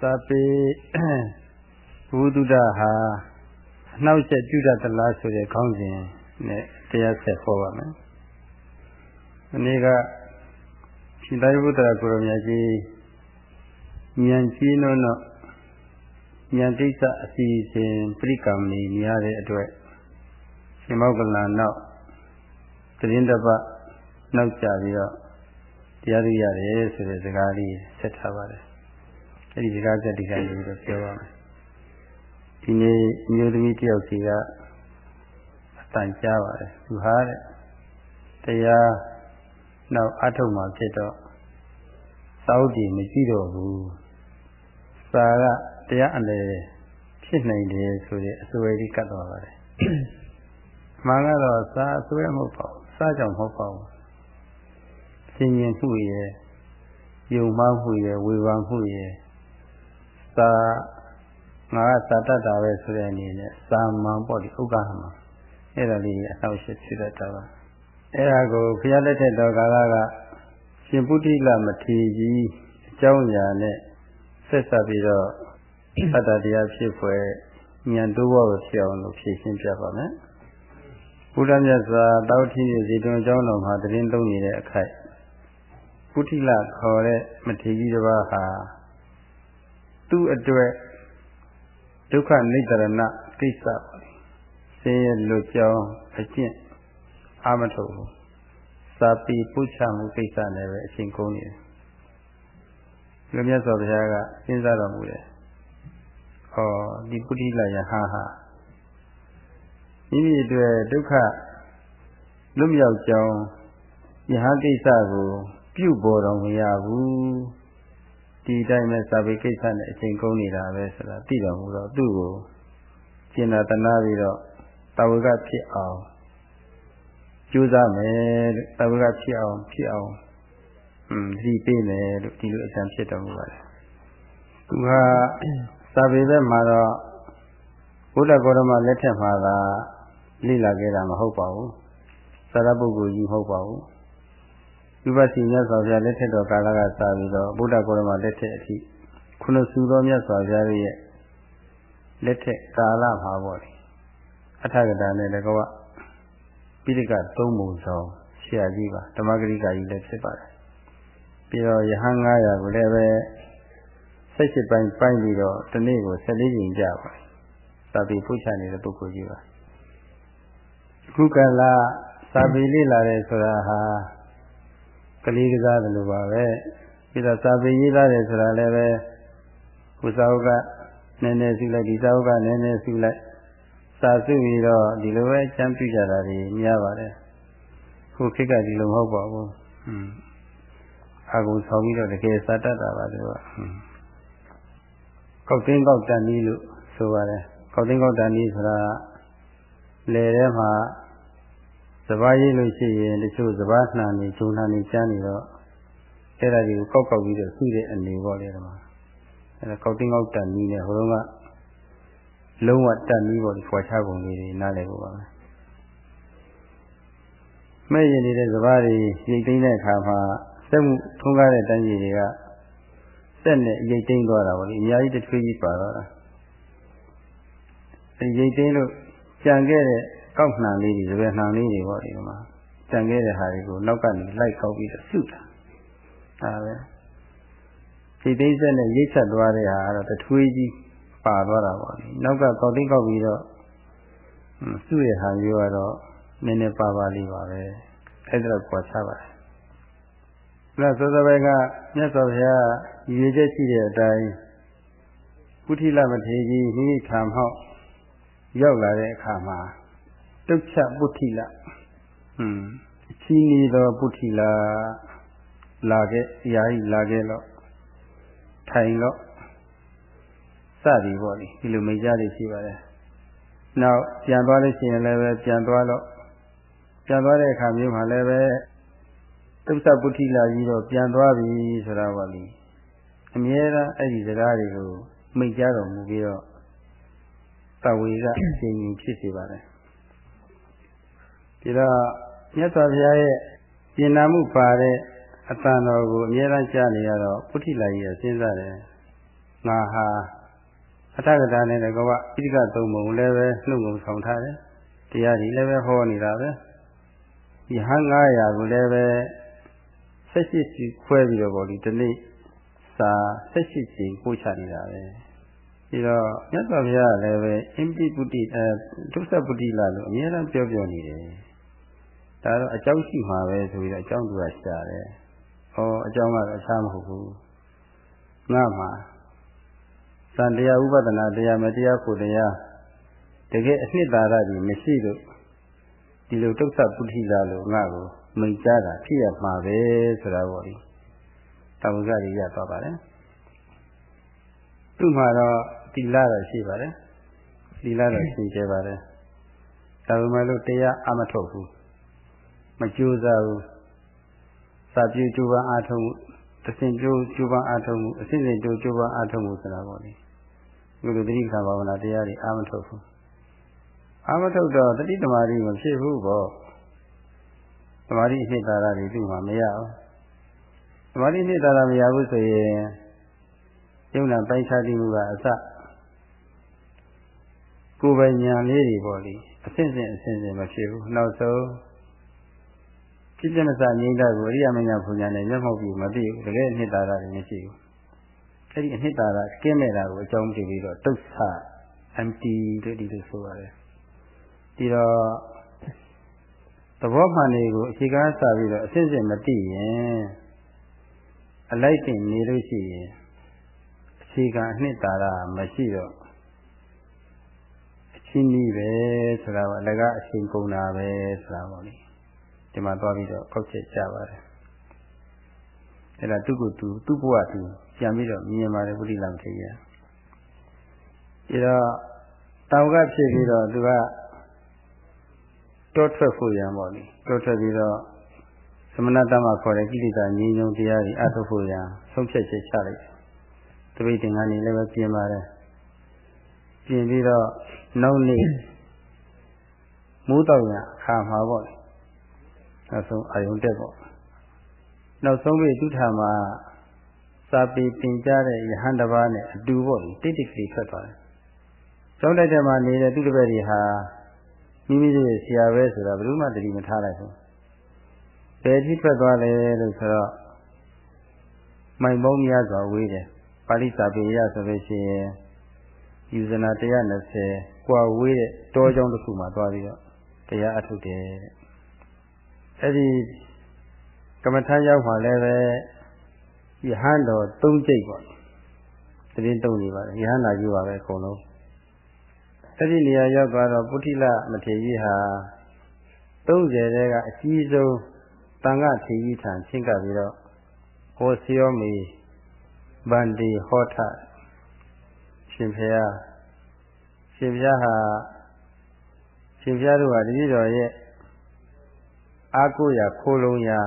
စာပေဘုဒ္ဓဟာအနှောက်အယှက်ပြုတတ်သလားဆိုတဲ့ခေါင်းစဉ်နဲ့တရားဆက်ဟောပါမယ်။ဒီနေ့ကရှင်သာရိပုတ္တရာကိုရမြတ်ကြီးဉာဏ်ကြီးနှုန်းတော့ဉာဏ်တိစ္ဆအစီအစဉ်ပြိကံမီများတဲ့အတွက်ရှင်မောကလန်နောက်သတင်းတပတ်နောက်ကြပြီးတော့တရားရရတယ်ဆိုတဲ့စကားလေးဆက်ထားပါတယ်။ အဲဒီစကားဆက်ဒီကနေ့ပြီးတော့ပြောပါမယ်။ဒီနေ့မျိုးသမီးတယောက်စီကအတန်ကြားပါတယ်။သူဟာတဲ့တရားနောက်အထုတ်မှဖြစ်တော့စောက်ကြည့်မရှိတော့ဘူး။စာကတရားအလဲဖြစ်နိုင်တယ်ဆိုတဲ့အစွဲကြီးကတ်သွားပါတယ်။မှန်ကတော့စာအစွဲမဟုတ်ပါဘူး။စာကြောင့်မဟုတ်ပါဘူး။ရှင်ရင်မှုရဲ့ယုံမှမှုရဲ့ဝေဘာမှုရဲ့ စာငါကသာတတ်တာပဲဆိုတဲ့အနေနဲ့စာမှန်ပေါ့ဒီဥက္ကဟမှာအဲ့ဒါလေးအနောက်ရှိဖြစ်တတ်တာပါအဲ့ဒါကိုဘုရားလက်ထက်တော်ကာလကရှင်ပုတိလမထေရကြီးအကြောင်းအရာနဲ့ဆက်ဆက်ပြီးတော့အတ္တတရားဖြစ်ဖွယ်ဉာဏ်တိုးဘောကိုဖြစ်အောင်လို့ဖြည့်ရှင်းပြပါမယ်ဘုရားမြတ်စွာတောထင်းစီတွင်အကြောင်းတော်မှာတရင်သုံးနေတဲ့အခိုက်ပုထိလခေါ်တဲ့မထေရကြီးတစ်ပါးဟာ သူ့အတွက်ဒုက္ခနိတရဏကိစ္စပါလေဆင်းရဲလွတ်ကြောင်းအကျင့်အာမထုတ်ဘူးစာပေပုချမှုကိစ္စနဲ့ပဲအချိန်ကုန်နေတယ်လူမြတ်စွာဘုရားကစဉ်းစားတော်မူတယ်ဟောဒီပုထိလယဟဟာမိမိအတွက်ဒုက္ခလွတ်မြောက်ကြောင်းယဟကိစ္စကို ပြုပေါ်တော်မရဘူး ဒီတိုင်းပဲစာပေကိစ္စနဲ့အချိန်ကုန်နေတာပဲဆိုတာသိတော်မူတော့သူ့ကိုကျင်နာတနာပြီးတော့တာဝကဖြစ်အောင်ကြိုးစားမယ်လို့တာဝကဖြစ်အောင်ဖြစ်အောင်อืมဒီပေးမယ်လို့ဒီလိုအကြံဖြစ်တော်မူပါတယ်သူကစာပေဘက်မှာတော့ဘုဒ္ဓဂေါရမလက်ထက်မှာကလိလာခဲ့တာမဟုတ်ပါဘူးသာရပုဂ္ဂိုလ်ကြီးမဟုတ်ပါဘူး ဥပစီမြတ်စွာဘုရားလက်ထက်တော်ကာလကစပြီးတော့ဗုဒ္ဓဂေါရမလက်ထက်အထိခုနစုတော်မြတ်စွာဘုရားရဲ့လက်ထက်ကာလမှာပေါ့လေအထကတာနဲ့လည်းကောပိဋကသုံးပုံဆောင်ဆရာကြီးပါဓမ္မဂရိကကြီးလည်းဖြစ်ပါတယ်ပြီးတော့ယဟန်900ကိုလည်းပဲ78ပိုင်းပိုင်းပြီးတော့ဒီနေ့ကို14ကြိမ်ကြပါတယ်သာပေပုချနေတဲ့ပုဂ္ဂိုလ်ကြီးပါခုကလာသာပေလေးလာတယ်ဆိုတာဟာက လေးကစားတယ်လို့ပါပဲပြီးတော့စာပေရေးသားတယ်ဆိုတာလည်းပဲဟိုစာအုပ်ကနည်းနည်းစုလိုက်ဒီစာအုပ်ကနည်းနည်းစုလိုက်စာစုပြီးတော့ဒီလိုပဲချမ်းပြကြတာတွေများပါတယ်ခုခေတ်ကဒီလိုမဟုတ်ပါဘူးอืมအာကုန်ဆောင်ပြီးတော့တကယ်စာတတ်တာပါသူကကောက်သိန်းကောက်တန်ကြီးလို့ဆိုပါတယ်ကောက်သိန်းကောက်တန်ကြီးဆိုတာလေထဲမှာ စဘာရေးလို့ရှိရင်တချို့စဘာနှံနေဂျုံနှံနေကျန်းနေတော့အဲ့ဒါတွေကိုကောက်ကောက်ပြီးတော့စုတဲ့အနေပေါ့လေဒီမှာအဲ့ဒါကောက်တင်းကောက်တန်နီးနဲ့ဟိုတုန်းကလုံးဝတန်နီးပေါ့ဒီခွာချပုံလေးတွေနားလည်ဖို့ပါပဲမဲ့ရင်နေတဲ့စဘာတွေရိတ်သိမ်းတဲ့အခါမှာစက်မှုထုံးကားတဲ့တန်းကြီးတွေကစက်နဲ့ရိတ်သိမ်းသွားတာပေါ့လေအများကြီးတစ်ထွေးကြီးပါတော့တာအဲ့ရိတ်သိမ်းလို့ကြံခဲ့တဲ့ ကောက်နှံလေးတွေရွယ်နှံလေးတွေပေါ့ဒီမှာတန်ခဲ့တဲ့ဟာတွေကိုနောက်ကနေလိုက်ကောက်ပြီးတော့စုတာဒါပဲစိတ်သိစက်နဲ့ရိတ်ဆက်သွားတဲ့ဟာကတော့တထွေးကြီးပါသွားတာပေါ့နောက်ကကောက်သိကောက်ပြီးတော့စုရဟာမျိုးကတော့နည်းနည်းပါပါလေးပါပဲအဲ့ဒါတော့ကြွားချပါတယ်လက်စောစောပိုင်းကမြတ်စွာဘုရားရည်ရည်ချက်ရှိတဲ့အတိုင်းကုထိလမထေရကြီးမိမိခံဟောက်ရောက်လာတဲ့အခါမှာ တုတ်ချပုထိလဟွန်းအချီးနေသောပုထိလလာခဲ့ရာဤလာခဲ့တော့ထိုင်တော့စသည်ပေါ့လေဒီလိုမိကြလေးရှိပါတယ်နောက်ပြန်သွားလို့ရှိရင်လည်းပဲပြန်သွားတော့ပြန်သွားတဲ့အခါမျိုးမှာလည်းပဲတုတ်ချပုထိလကြီးတော့ပြန်သွားပြီဆိုတာပေါ့လေအမြဲတမ်းအဲ့ဒီစကားတွေကိုမိတ်ကြတော်မူပြီးတော့တဝေကအရှင်ကြီးဖြစ်စေပါတယ် ဒီတော့မြတ်စွာဘုရားရဲ့ပြင်နာမှုပါတဲ့အတန်တော်ကိုအမြဲတမ်းကြားနေရတော့ပုထိလာကြီးကစဉ်းစားတယ်ငါဟာအထကတာနဲ့တကဝဣတိကသုံးပုံလည်းပဲနှုတ်ငုံဆောင်ထားတယ်တရားကြီးလည်းပဲဟောနေတာပဲဒီဟန်900ကိုလည်းပဲဆက်ရှိစီခွဲပြီးတော့ဗောဒီဒီနေ့စာဆက်ရှိစီပို့ချနေတာပဲပြီးတော့မြတ်စွာဘုရားလည်းပဲအင်ပိပုတိအဲဒုစပုတိလာလို့အများအားပြောပြောနေတယ် ဒါတော့အကြောင်းရှိမှာပဲဆိုပြီးတော့အကြောင်းသူကရှာတယ်ဟောအကြောင်းကတော့အခြားမဟုတ်ဘူးငါမှာသံတရားဥပဒနာတရားမတရားကိုတရားတကယ်အနှစ်သာရကြီးမရှိလို့ဒီလိုဒုက္ခပုထိလာလို့ငါ့ကိုမိတ်ကြတာဖြစ်ရမှာပဲဆိုတာပေါ့ဒီတောင်ကကြီးရသွားပါတယ်သူ့မှာတော့တိလာတော့ရှိပါတယ်တိလာတော့ရှိကြပါတယ်ဒါပေမဲ့လို့တရားအမထုတ်ဘူး မကြိုးစားဘူးစာပြေကြိုးပမ်းအားထုတ်မှုတစ်စင်ကြိုးကြိုးပမ်းအားထုတ်မှုအစစ်စစ်ကြိုးကြိုးပမ်းအားထုတ်မှုဆိုတာပေါ့လေဒီလိုတတိကဘာဝနာတရားတွေအာမထုတ်ဘူးအာမထုတ်တော့တတိတမာတိမဖြစ်ဘူးပေါ့သမာဓိဖြစ်တာတွေသူ့မှာမရဘူးသမာဓိဖြစ်တာမရဘူးဆိုရင်ယုံနာပိုင်းခြားတည်မှုကအစကိုယ်ပိုင်ဉာဏ်လေးတွေပေါ့လေအစစ်စစ်အစစ်စစ်မဖြစ်ဘူးနောက်ဆုံး ဖြစ်ပြမစငြိမ့်တာကိုအရိယာမညာဘုညာနဲ့မျက်မှောက်ပြီးမသိဘူးတကယ်အနှစ်သာရတွေမရှိဘူးအဲ့ဒီအနှစ်သာရကင်းမဲ့တာကိုအကြောင်းပြပြီးတော့ဒုက္ခ empty လို့ဒီလိုဆိုရတယ်ဒီတော့သဘောမှန်တွေကိုအခြေခံစပြီးတော့အစစ်စစ်မသိရင်အလိုက်တင်နေလို့ရှိရင်အခြေခံအနှစ်သာရမရှိတော့အချင်းကြီးပဲဆိုတာကအလကားအချိန်ကုန်တာပဲဆိုတာပေါ့လေ ဒီမှာသွားပြီးတော့ကောက်ချက်ကြပါတယ်အဲ့ဒါသူ့ကိုသူသူ့ဘဝသူပြန်ပြီးတော့မြင်ပါတယ်ဘုရားလမ်းထေရပြီးတော့တောင်ကဖြစ်ပြီးတော့သူကတောထွက်ဖို့ရံပေါ့လေတောထွက်ပြီးတော့သမဏတမခေါ်တဲ့ကိလေသာငြိမ်းချမ်းတရားတွေအထုတ်ဖို့ရံဆုံးဖြတ်ချက်ချလိုက်တပိတ်တင်ကနေလည်းပဲပြင်ပါတယ်ပြင်ပြီးတော့နောက်နေ့မိုးတောက်ရအခါမှာပေါ့လေ နောက်ဆုံးအာယုံတက်ပေါ့နောက်ဆုံးပြီသူထာမှာစာပေသင်ကြားတဲ့ယဟန်တစ်ပါးနဲ့အတူပေါ့လေတိတ်တိတ်ကလေးထွက်သွားတယ်ကျောင်းလိုက်တဲ့မှာနေတဲ့သူတပည့်တွေဟာမိမိတို့ရဲ့ဆရာပဲဆိုတာဘယ်သူမှတတိမထားလိုက်ဘူးဘယ်ထိထွက်သွားလဲလို့ဆိုတော့မိုင်ပေါင်းများစွာဝေးတယ်ပါဠိစာပေရဆိုလို့ရှိရင်ယူဇနာ120ကွာဝေးတဲ့တောကျောင်းတစ်ခုမှာသွားပြီးတော့တရားအထုတ်တယ် အဲ့ဒီကမ္မထာရောက်မှလည်းပဲယဟန်တော်၃ကြိတ်ပေါ့တရင်တုံနေပါတယ်ယဟန်လာယူပါပဲအကုန်လုံးအဲ့ဒီနေရာရောက်သွားတော့ပုထိလမထေရကြီးဟာ30တဲကအကြီးဆုံးတန်ခထေရကြီးထံချင်းကပ်ပြီးတော့ဟောစီယောမီဗန္ဒီဟောထရှင်ဖျားရှင်ဖျားဟာရှင်ဖျားတို့ဟာတတိတော်ရဲ့ အာကိုရခိုးလုံးရာ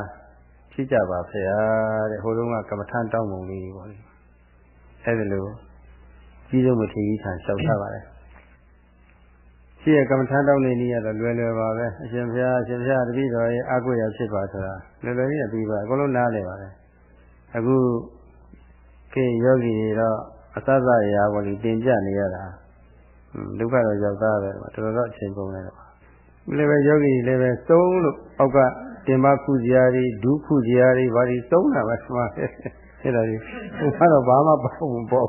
ဖြစ်ကြပါဖေဟာတဲ့ဟိုတုန်းကကမ္မထန်တောင်းပုံလေးပေါ့လေအဲ့ဒါလို့ကြီးဆုံးမထေရကြီးထံလျှောက်ထားပါတယ်ရှိရကမ္မထန်တောင်းနေနည်းကတော့လွယ်လွယ်ပါပဲအရှင်ဘုရားအရှင်ဘုရားတပည့်တော်ရဲ့အာကိုရဖြစ်ပါဆိုတာလွယ်လွယ်ကြီးပြီးပါအကုန်လုံးနားလည်ပါတယ်အခုခေယောဂီတွေတော့အသသရာပေါ်ကြီးတင်ပြနေရတာဒုက္ခတော့ရောက်သားပဲတော်တော်အချိန်ကုန်တယ်တော့ လည်းပဲယောဂီလည်းပဲသုံးလို့အောက်ကတင်ပါခုစရာတွေဒုခုစရာတွေဘာတွေသုံးတာပဲမှာအဲ့ဒါကြီးဟိုကတော့ဘာမှပေါ့ဘူးပေါ့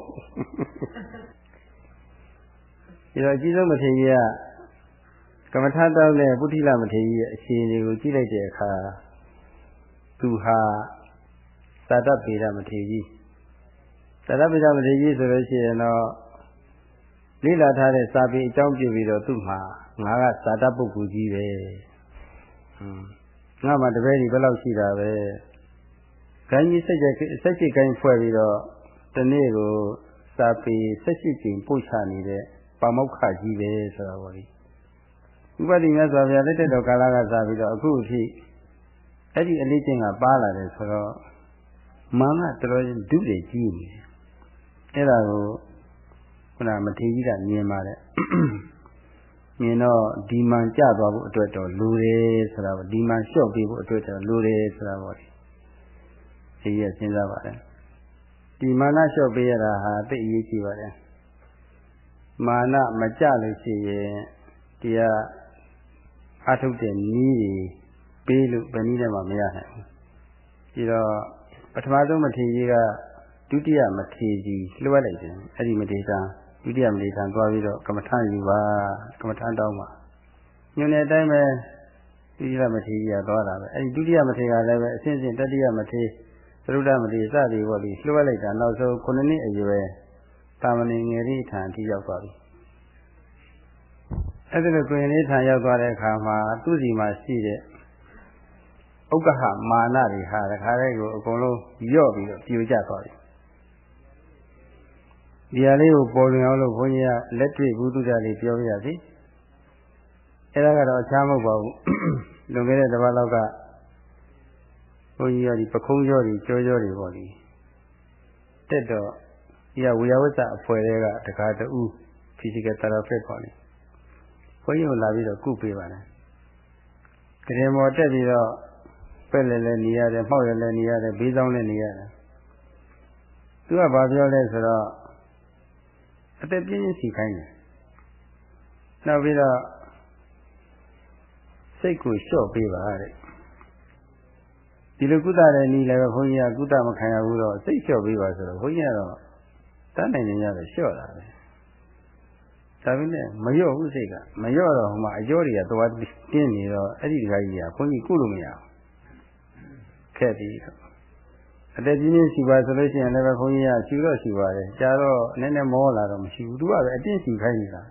ဒီတော့အကြီးဆုံးမထေရကြီးကကမ္မထာတောင်းတဲ့ပုထိလမထေရကြီးရဲ့အခြေအနေကိုကြည့်လိုက်တဲ့အခါသူဟာသာတပေဒမထေရကြီးသာတပေဒမထေရကြီးဆိုလို့ရှိရင်တော့လိလာထားတဲ့စာပေအကြောင်းပြုပြီးတော့သူ့မှာ ငါကသာတပုဂ္ဂိုလ်ကြီးပဲငါမှတပည့်ကြီးဘယ်လောက်ရှိတာပဲဂိုင်းကြီးစက်ကြစက်ကြိတ်ဂိုင်းဖွဲ့ပြီးတော့တနေ့ကိုစာပေဆက်ရှိကျင်ပို့ချနေတဲ့ပါမောက္ခကြီးပဲဆိုတာပေါ့လေဥပဒိမြတ်စွာဘုရားလက်ထက်တော်ကာလကစပြီးတော့အခုအထိအဲ့ဒီအလေးချင်းကပါလာတယ်ဆိုတော့မာနတော်တော်ဒုတွေကြီးနေတယ်အဲ့ဒါကိုခုနမထေကြီးကမြင်ပါတယ် မြင်တော့ဒီမှန်ကြသွားဖို့အတွက်တော့လူတယ်ဆိုတာပေါ့ဒီမှန်လျှော့ပေးဖို့အတွက်တော့လူတယ်ဆိုတာပေါ့ဒီရစဉ်းစားပါတယ်ဒီမာနလျှော့ပေးရတာဟာသိအရေးကြီးပါတယ်မာနမကြလို့ရှိရင်တရားအထုတ်တဲ့နည်းတွေပေးလို့ဘယ်နည်းနဲ့မှမရနိုင်ဘူးပြီးတော့ပထမဆုံးမထေကြီးကဒုတိယမထေကြီးလွှဲလိုက်တယ်အဲ့ဒီမထေသာ ဒုတိယမထေသာသွားပြီးတော့ကမ္မထယူပါကမ္မထတောင်းပါညွန်တဲ့အတိုင်းပဲဒုတိယမထေကြီးကသွားတာပဲအဲ့ဒီဒုတိယမထေကလည်းပဲအစဉ်စဉ်တတိယမထေသရုဒ္ဓမထေစသည်ပေါ့လေလွှဲလိုက်တာနောက်ဆုံး9နှစ်အရွယ်တာမဏေငယ်လေးထံအထိရောက်သွားပြီအဲ့ဒါလိုကိုရင်လေးထံရောက်သွားတဲ့အခါမှာသူ့စီမှာရှိတဲ့ဥက္ကဟမာနတွေဟာတခါတည်းကိုအကုန်လုံးရော့ပြီးတော့ပြိုကျသွားပြီ ဒီဟာလေးကိုပေါ်လွင်အောင်လို့ဘုန်းကြီးကလက်တွေ့ဘုဒ္ဓတာလေးပြောပြရစီအဲ့ဒါကတော့အခြားမဟုတ်ပါဘူးလွန်ခဲ့တဲ့တစ်ပတ်လောက်ကဘုန်းကြီးကဒီပခုံးကျော်တွေကြောကြောတွေပေါ့လေတက်တော့ဒီကဝေယဝစ္စအဖွဲ့တွေကတခါတူ physical therapy ပေါ့လေဘုန်းကြီးကိုလာပြီးတော့ကုပေးပါတယ်ကရင်မော်တက်ပြီးတော့ပက်လည်းလည်းနေရတယ်မှောက်လည်းလည်းနေရတယ်ဘေးဆောင်လည်းနေရတယ်သူကဘာပြောလဲဆိုတော့ အသက်ပြင်းပြင်းစီခိုင်းတယ်နောက်ပြီးတော့စိတ်ကိုလျှော့ပေးပါတဲ့ဒီလိုကုသတဲ့နည်းလည်းဘုန်းကြီးကကုသမခံရဘူးတော့စိတ်လျှော့ပေးပါဆိုတော့ဘုန်းကြီးကတော့တတ်နိုင်နေရတော့လျှော့တာပဲဒါပေမဲ့မလျော့ဘူးစိတ်ကမလျော့တော့ဟိုမှာအကျော်တွေကသွားတင်းနေတော့အဲ့ဒီတခါကြီးကဘုန်းကြီးကုလို့မရဘူးခက်ပြီ အသက်ကြီးကြီးရှိပါဆိုလို့ရှိရင်လည်းဘုန်းကြီးကရှိတော့ရှိပါတယ်ကြာတော့နည်းနည်းမောလာတော့မရှိဘူးသူကပဲအတင်းရှိခိုင်းနေတာ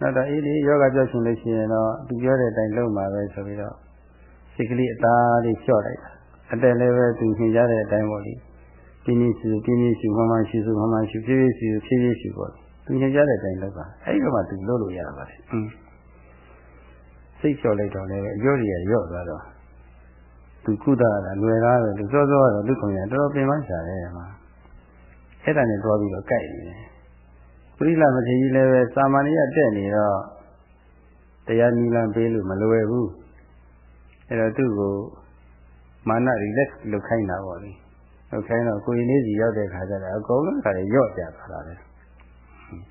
နောက်တော့အေးလေယောဂပြောရှင်လို့ရှိရင်တော့သူပြောတဲ့အတိုင်းလုပ်မှာပဲဆိုပြီးတော့စိတ်ကလေးအသားလေးလျှော့လိုက်တာအတက်လည်းပဲသူရှင်ကြတဲ့အတိုင်းပေါ့လေပြင်းပြင်းရှိပြင်းပြင်းရှိမှမှရှိစုမှမှရှိဖြည်းဖြည်းရှိဖြည်းဖြည်းရှိပေါ့သူရှင်ကြတဲ့အတိုင်းလုပ်ပါအဲ့ဒီတော့မှသူလုပ်လို့ရပါတယ်อืมစိတ်လျှော့လိုက်တော့လည်းအကျိုးတွေရော့သွားတော့ သူကုသတာလွယ်သားပဲသူစောစောတော့လူကောင်ရတော်တော်ပင်ပန်းရှာတယ်မှာအဲ့ဒါနဲ့တွားပြီးတော့ကြိုက်နေတယ်ပရိလမထေကြီးလည်းပဲစာမဏေရတက်နေတော့တရားနိလန်ပေးလို့မလွယ်ဘူးအဲ့တော့သူ့ကိုမာန relax လုပ်ခိုင်းတာပေါ့လေလုပ်ခိုင်းတော့ကိုရင်လေးစီရောက်တဲ့ခါကျတော့အကုန်လုံးခါရော့ကြသွားတာပဲ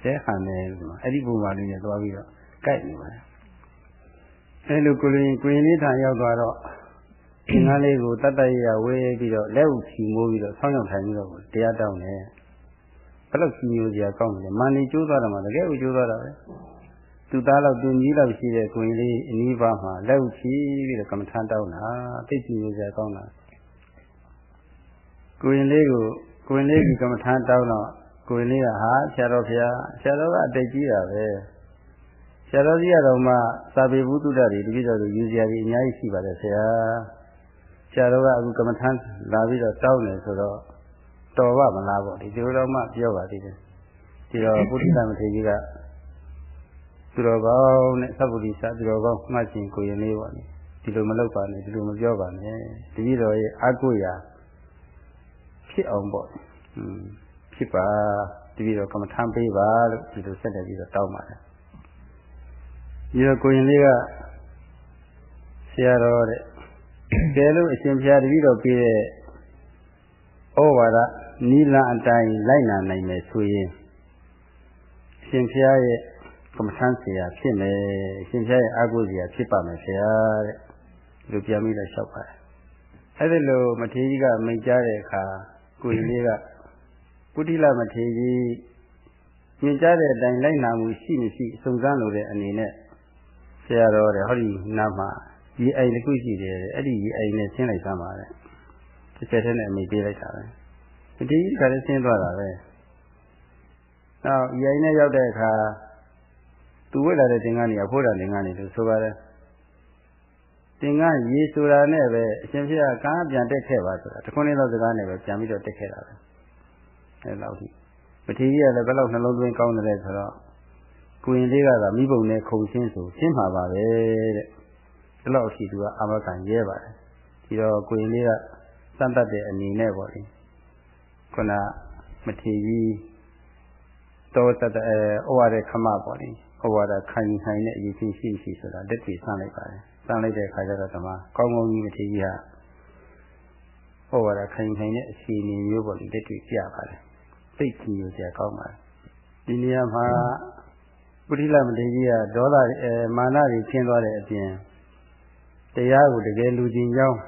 ကျဲဟန်နေအဲ့ဒီပုံမှန်လေးနဲ့တွားပြီးတော့ကြိုက်နေပါတယ်အဲ့လိုကိုရင်ကိုရင်လေးထံရောက်သွားတော့ သင်္ကန်းလေးကိုတတ်တရရဝေးပြီးတော့လက်ဥချီမိုးပြီးတော့ဆောင်းရောက်ထိုင်ပြီးတော့တရားတောင်းတယ်ဘယ်လိုချီမျိုးစရာကောင်းလဲမန္နေကျိုးသွားတယ်မှာတကယ်ကိုကျိုးသွားတာပဲသူသားလောက်သူကြီးလောက်ရှိတဲ့ကိုရင်လေးအနီးပါးမှာလက်ဥချီပြီးတော့ကမ္မထမ်းတောင်းတာသိချီမျိုးစရာကောင်းတာကိုရင်လေးကိုကိုရင်လေးကကမ္မထမ်းတောင်းတော့ကိုရင်လေးကဟာဆရာတော်ဖျားဆရာတော်ကအတိတ်ကြီးတာပဲဆရာတော်ကြီးကတော့မှစာပေဘုဒ္ဓတွေတပည့်တော်တို့ယူစရာကြီးအများကြီးရှိပါတယ်ဆရာ ဆရာတော်ကအခုကမ္မထမ်းလာပြီးတော့တောင်းတယ်ဆိုတော့တော်ပါမလားပေါ့ဒီလိုတော့မှပြောပါသေးတယ်ဒီတော့ပုရိသမထေကြီးကသူတော်ကောင်းနဲ့သဗ္ဗုဒိသသူတော်ကောင်းမှတ်ခြင်းကိုရင်လေးပေါ့ဒီလိုမလုပ်ပါနဲ့ဒီလိုမပြောပါနဲ့တပည့်တော်ရဲ့အာကိုရာဖြစ်အောင်ပေါ့อืมဖြစ်ပါတပည့်တော်ကမ္မထမ်းပေးပါလို့ဒီလိုဆက်လက်ပြီးတော့တောင်းပါတယ်ဒီတော့ကိုရင်လေးကဆရာတော်တဲ့ ကဲလို့အရှင်ဘုရားတပည့်တော်ပြည့်တဲ့ဩဝါဒနိလန်အတိုင်းလိုက်နာနိုင်မယ်ဆိုရင်အရှင်ဘုရားရဲ့ကမ္မထမ်းဆရာဖြစ်မယ်အရှင်ဘုရားရဲ့အာဟုဆရာဖြစ်ပါမယ်ဆရာတဲ့လူပြန်ပြီးတော့လျှောက်ပါတယ်အဲ့ဒီလိုမထေရကြီးကမိန့်ကြားတဲ့အခါကိုရင်လေးကပုတိလမထေရကြီးညင်ကြားတဲ့အတိုင်းလိုက်နာမှုရှိမရှိစုံစမ်းလို့တဲ့အနေနဲ့ဆရာတော်တဲ့ဟောဒီနားမှာ ဒီအိမ်တစ်ခုရှိတယ်အဲ့ဒီဒီအိမ်နဲ့ဆင်းလိုက်သမ်းပါတဲ့တစ်ချက်တည်းနဲ့အမိပေးလိုက်တာပဲဒီဒီကလည်းဆင်းသွားတာပဲနောက်ဒီအိမ်နဲ့ရောက်တဲ့အခါသူဝိလာတဲ့သင်္ကန်းကြီးအဖို့တာသင်္ကန်းကြီးလို့ဆိုပါတယ်သင်္ကန်းရေဆိုတာနဲ့ပဲအရှင်ဖြစ်ကကားပြန်တက်ခဲ့ပါဆိုတာတခွန်းလေးသောစကားနဲ့ပဲပြန်ပြီးတော့တက်ခဲ့တာပဲအဲလောက်ဒီမထေကြီးကလည်းဘယ်လောက်နှလုံးသွင်းကောင်းတယ်ဆိုတော့ကိုရင်လေးကတော့မိဘုံနဲ့ခုံချင်းဆိုရှင်းမှာပါပဲတဲ့ ဒီလောက်ရှိသူကအမခံရဲပါတယ်ဒီတော့ကိုရင်လေးကစမ်းတတ်တဲ့အနေနဲ့ပေါ့လေခုနမထေကြီးတောတတအဲဩဝါဒခမပေါ့လေဩဝါဒခံယူနိုင်တဲ့အရေးကြီးရှိရှိဆိုတာလက်တွေ့ဆန်းလိုက်ပါတယ်ဆန်းလိုက်တဲ့အခါကျတော့ဓမ္မကောင်းကောင်းကြီးမထေကြီးဟာဩဩဝါဒခိုင်ခိုင်တဲ့အခြေအနေမျိုးပေါ်လက်တွေ့ပြပါတယ်သိကြည့်ရကြကောင်းပါတယ်ဒီနေရာမှာပုရိလမထေရကြီးကဒေါသအဲမာနတွေကျင်းသွားတဲ့အပြင် တရားကိုတကယ်လူချင်းကြောင်း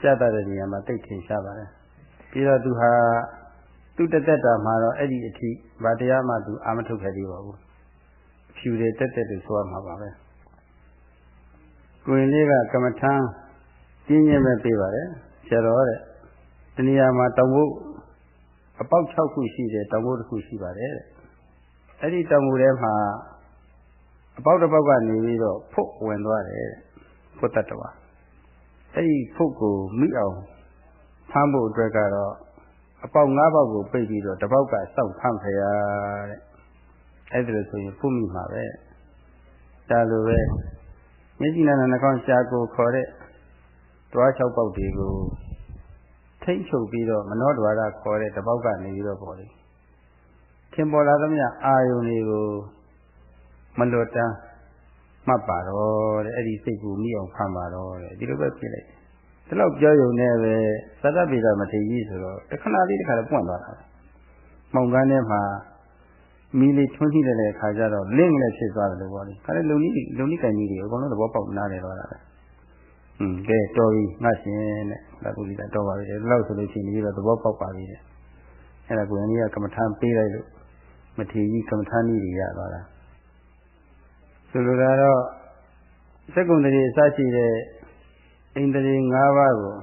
ကြတတ်တဲ့နေရာမှာသိထင်ရှားပါတယ်ပြီးတော့သူဟာသူတသက်တာမှာတော့အဲ့ဒီအထိဗာတရားမှသူအာမထုတ်ခဲ့သေးပါဘူးဖြူတယ်တက်တက်လို့ဆိုရမှာပါပဲကိုရင်လေးကကမ္မထမ်းပြင်းညက်မဲ့ပေးပါတယ်ဆရာတော်တဲ့တဏှာမှာတောင်ဖို့အပေါက်6ခုရှိတယ်တောင်ဖို့တစ်ခုရှိပါတယ်တဲ့အဲ့ဒီတောင်ဖို့ထဲမှာအပေါက်တစ်ပေါက်ကနေပြီးတော့ဖုတ်ဝင်သွားတယ် ဖုတ်တတ်တော်အဲ့ဒီဖုတ်ကိုမိအောင်ဖမ်းဖို့အတွက်ကတော့အပေါက်၅ပေါက်ကိုပိတ်ပြီးတော့တစ်ပေါက်ကစောက်ဖမ်းဖရာတဲ့အဲ့ဒါလို့ဆိုရင်ဖုတ်မိမှာပဲဒါလိုပဲမျက်စိနာနာနှာခေါင်းရှားကိုခေါ်တဲ့တွား၆ပေါက်တွေကိုထိမ့်ချုပ်ပြီးတော့မနောဒွါရခေါ်တဲ့တပေါက်ကနေပြီးတော့ပေါ်လေထင်ပေါ်လာသမျှအာယုန်တွေကိုမလွတ်တမ်း မှတ်ပါတော့တဲ့အဲ့ဒီစိတ်ကူမိအောင်ဖမ်းပါတော့တဲ့ဒီလိုပဲဖြစ်လိုက်ဒီလောက်ပြောရုံနဲ့ပဲသတ္တပိဒမထေကြီးဆိုတော့တခဏလေးတခါတော့ပွင့်သွားတာမောင်ကန်းထဲမှာမီးလေးထွန်းကြည့်တဲ့အခါကျတော့လင့်လည်းဖြစ်သွားတယ်လို့ပြောတယ်ခါလေလုံကြီးလုံကြီးကံကြီးတွေအကုန်လုံးသဘောပေါက်နားလည်သွားတာပဲอืมကဲတော်ပြီငါရှင်တဲ့ဒါပုရိသတော်ပါပြီဒီလောက်ဆိုလို့ရှိရင်ဒီတော့သဘောပေါက်ပါပြီတဲ့အဲ့ဒါကိုရင်ကြီးကကမ္မထမ်းပေးလိုက်လို့မထေကြီးကမ္မထမ်းကြီးတွေရသွားတာ ဆိုလိုတာတော့စက္ကုံတည်းအစရှိတဲ့အိန္ဒြေ၅ပါးကို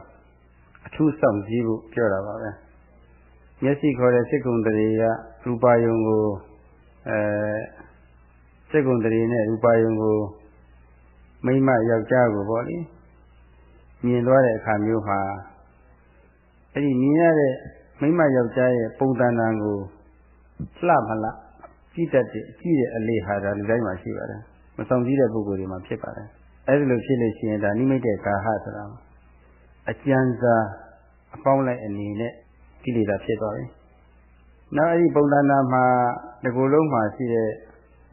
အထူးဆောင်ကြည့်ဖို့ပြောတာပါပဲမျက်စိခေါ်တဲ့စက္ကုံတည်းကရူပါယုံကိုအဲစက္ကုံတည်းနဲ့ရူပါယုံကိုမိမယောက်ျားကိုပေါ့လေမြင်သွားတဲ့အခါမျိုးမှာအဲ့ဒီမြင်ရတဲ့မိမယောက်ျားရဲ့ပုံသဏ္ဍာန်ကိုလှမလားကြည့်တတ်တဲ့ကြည့်တဲ့အလေးဟာဒါလူတိုင်းမှာရှိပါတယ် မဆောင်ကြည့်တဲ့ပုဂ္ဂိုလ်တွေမှာဖြစ်ပါတယ်အဲ့ဒီလိုဖြစ်လို့ရှိရင်ဒါနိမိတ်တဲ့ကာဟဆိုတာအကျဉ်းစားအပေါင်းလိုက်အနေနဲ့ကိလေသာဖြစ်သွားပြီနောက်အဲ့ဒီပုံသဏ္ဍာန်မှာဒီကိုယ်လုံးမှာရှိတဲ့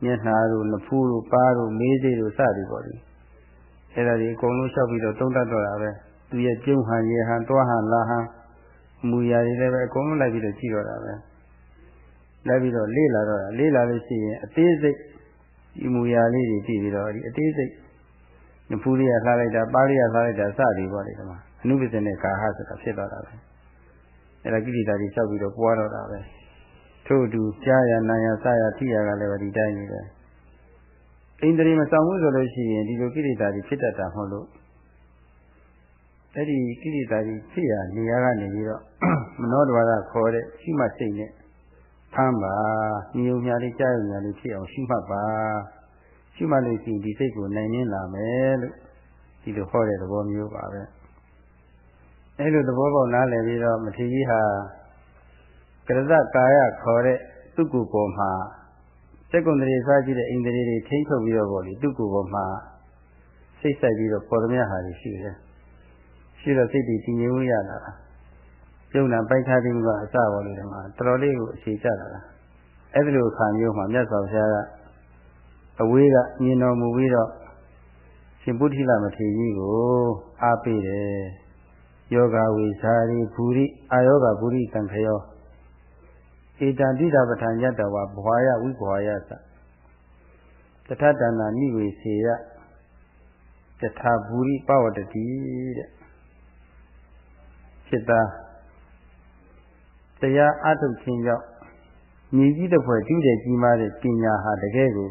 မျက်နှာတို့နဖူးတို့ပါးတို့မေးစေးတို့စသည်ပေါ့လေအဲ့ဒါဒီအကုန်လုံးလျှောက်ပြီးတော့သုံးတတ်တော့တာပဲသူရဲ့ကျုံဟန်ရေဟန်တွားဟန်လာဟန်မူရာတွေလည်းပဲအကုန်လုံးလိုက်ပြီးတော့ကြည့်တော့တာပဲလိုက်ပြီးတော့လေ့လာတော့တာလေ့လာလို့ရှိရင်အသေးစိတ် ဒီမူရာလေးတွေကြည့်ပြီးတော့ဒီအသေးစိတ်နဖူးလေးကလှလိုက်တာပါးလေးကလှလိုက်တာစသည်ပေါ့လေဒီမှာအနုပစ္စနဲ့ကာဟဆိုတာဖြစ်သွားတာပဲအဲ့ဒါကိလေသာတွေလျှောက်ပြီးတော့ပွားတော့တာပဲထို့အတူကြားရနာရစရထိရကလည်းဒီတိုင်းနေပဲအိန္ဒြေမဆောင်ဘူးဆိုလို့ရှိရင်ဒီလိုကိလေသာတွေဖြစ်တတ်တာမဟုတ်လို့အဲ့ဒီကိလေသာတွေဖြစ်ရနေရာကနေပြီးတော့မနောဒဝါဒခေါ်တဲ့ရှိမှစိတ်နဲ့ ဖမ်းပါညုံညာလေးကြားရုံညာလေးဖြစ်အောင်ရှိမှတ်ပါရှိမှလို့ရှိရင်ဒီစိတ်ကိုနိုင်နှင်းလာမယ်လို့ဒီလိုဟောတဲ့သဘောမျိုးပါပဲအဲ့လိုသဘောပေါက်နားလည်ပြီးတော့မထေကြီးဟာကရဇကာယခေါ်တဲ့သူ့ကိုယ်ပေါ်မှာစက္ကုံတရေစားကြည့်တဲ့အိန္ဒြေတွေထိမ့်ထုတ်ပြီးတော့ပေါ့လေသူ့ကိုယ်ပေါ်မှာစိတ်ဆက်ပြီးတော့ပေါ်သမျှဟာရှိတယ်ရှိတော့စိတ်တည်တည်ငြိမ်မှုရလာ တာပြုံးတာပိုက်ထားပြီးမှအစပေါ်လို့ဒီမှာတော်တော်လေးကိုအခြေကျလာတာအဲ့ဒီလိုအခါမျိုးမှာမြတ်စွာဘုရားကအဝေးကမြင်တော်မူပြီးတော့ရှင်ပုထိလမထေရကြီးကိုအားပေးတယ်ယောဂဝိစာရိဘူရိအာယောဂဘူရိတံခယောဧတံတိတာပဋ္ဌာညတဝဘဝယဝိဘဝယသတထတနာနိဝေစေယတထာဘူရိပဝတတိတဲ့จิตသား တရားအထုတ်ခြင်းကြောင့်ညီကြီးတစ်ဖွဲ့တူးတဲ့ကြီးမားတဲ့ပညာဟာတကယ်ကို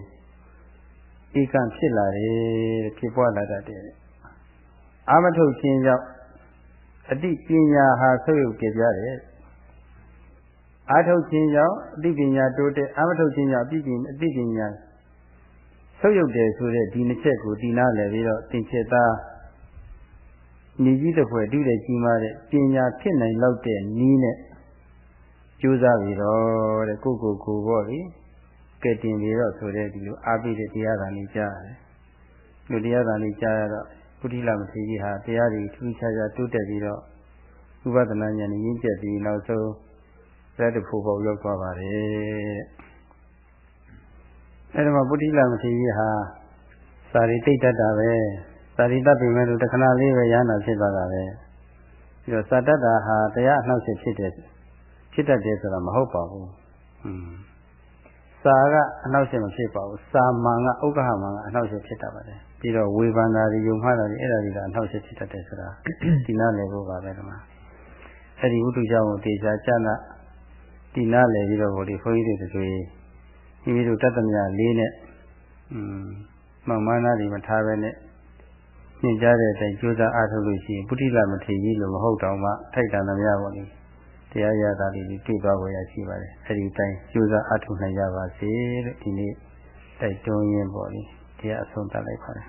ဧကံဖြစ်လာတယ်ဖြစ်ပွားလာတတ်တယ်အာမထုတ်ခြင်းကြောင့်အတိပညာဟာဆုပ်ယုပ်ကြပြတယ်အာထုတ်ခြင်းကြောင့်အတိပညာတိုးတက်အာမထုတ်ခြင်းကြောင့်အတိပညာအတိပညာဆုပ်ယုပ်တယ်ဆိုတဲ့ဒီနှစ်ချက်ကိုတည်နာလည်ပြီးတော့သင်္ချေသားညီကြီးတစ်ဖွဲ့တူးတဲ့ကြီးမားတဲ့ပညာဖြစ်နိုင်လောက်တဲ့နီးနဲ့ ကြိုးစားပြီးတော့တဲ့ကိုကိုကိုပေါ့လေကဲတင်ပြီးတော့ဆိုတဲ့ဒီလိုအားပေးတဲ့တရားသာလေးကြားရတယ်။လူတရားသာလေးကြားရတော့ပုထိလမထေကြီးဟာတရားတွေထူးခြားခြားတိုးတက်ပြီးတော့ဥပဒနာဉာဏ်ရင်းကျက်ပြီးနောက်ဆုံးရတ္တဖို့ပေါ့ရောက်သွားပါတယ်။အဲဒီမှာပုထိလမထေကြီးဟာစာရီတိတ်တတ်တာပဲစာရီတတ်ပြီမဲ့လို့တခဏလေးပဲရဟနာဖြစ်သွားတာပဲပြီးတော့စာတတ်တာဟာတရားအနှောက်အယှက်ဖြစ်တယ် ဖြစ်တတ်တယ်ဆိုတာမဟုတ်ပါဘူးอืมစာကအနှောက်အယှက်မဖြစ်ပါဘူးစာမှန်ကဥက္ကဟမှန်ကအနှောက်အယှက်ဖြစ်တတ်ပါတယ်ပြီးတော့ဝေဘာနာတွေယုံမှားတာတွေအဲ့ဒါတွေကအနှောက်အယှက်ဖြစ်တတ်တယ်ဆိုတာဒီနားလည်ဖို့ပါပဲဒီမှာအဲ့ဒီဝိတုကြောင့်တေချာကျနာဒီနားလည်ပြီးတော့ဟိုဒီခွန်ကြီးတွေတွေမိမိတို့တတ်သမျှလေးနဲ့อืมမှန်မှန်သားတွေမထားပဲနဲ့ညင်ကြတဲ့အတိုင်းကြိုးစားအားထုတ်လို့ရှိရင်ပုထိလမထေကြီးလို့မဟုတ်တော့မှထိုက်တန်သမျှပေါ့လေ တရားရတာလေးတွေတွေ့သွားဖို့ရရှိပါတယ်အဲဒီတိုင်းကြိုးစားအထုနိုင်ရပါစေလို့ဒီနေ့တိုက်တွန်းရင်းပေါ့လေတရားအဆုံးသတ်လိုက်ပါတယ်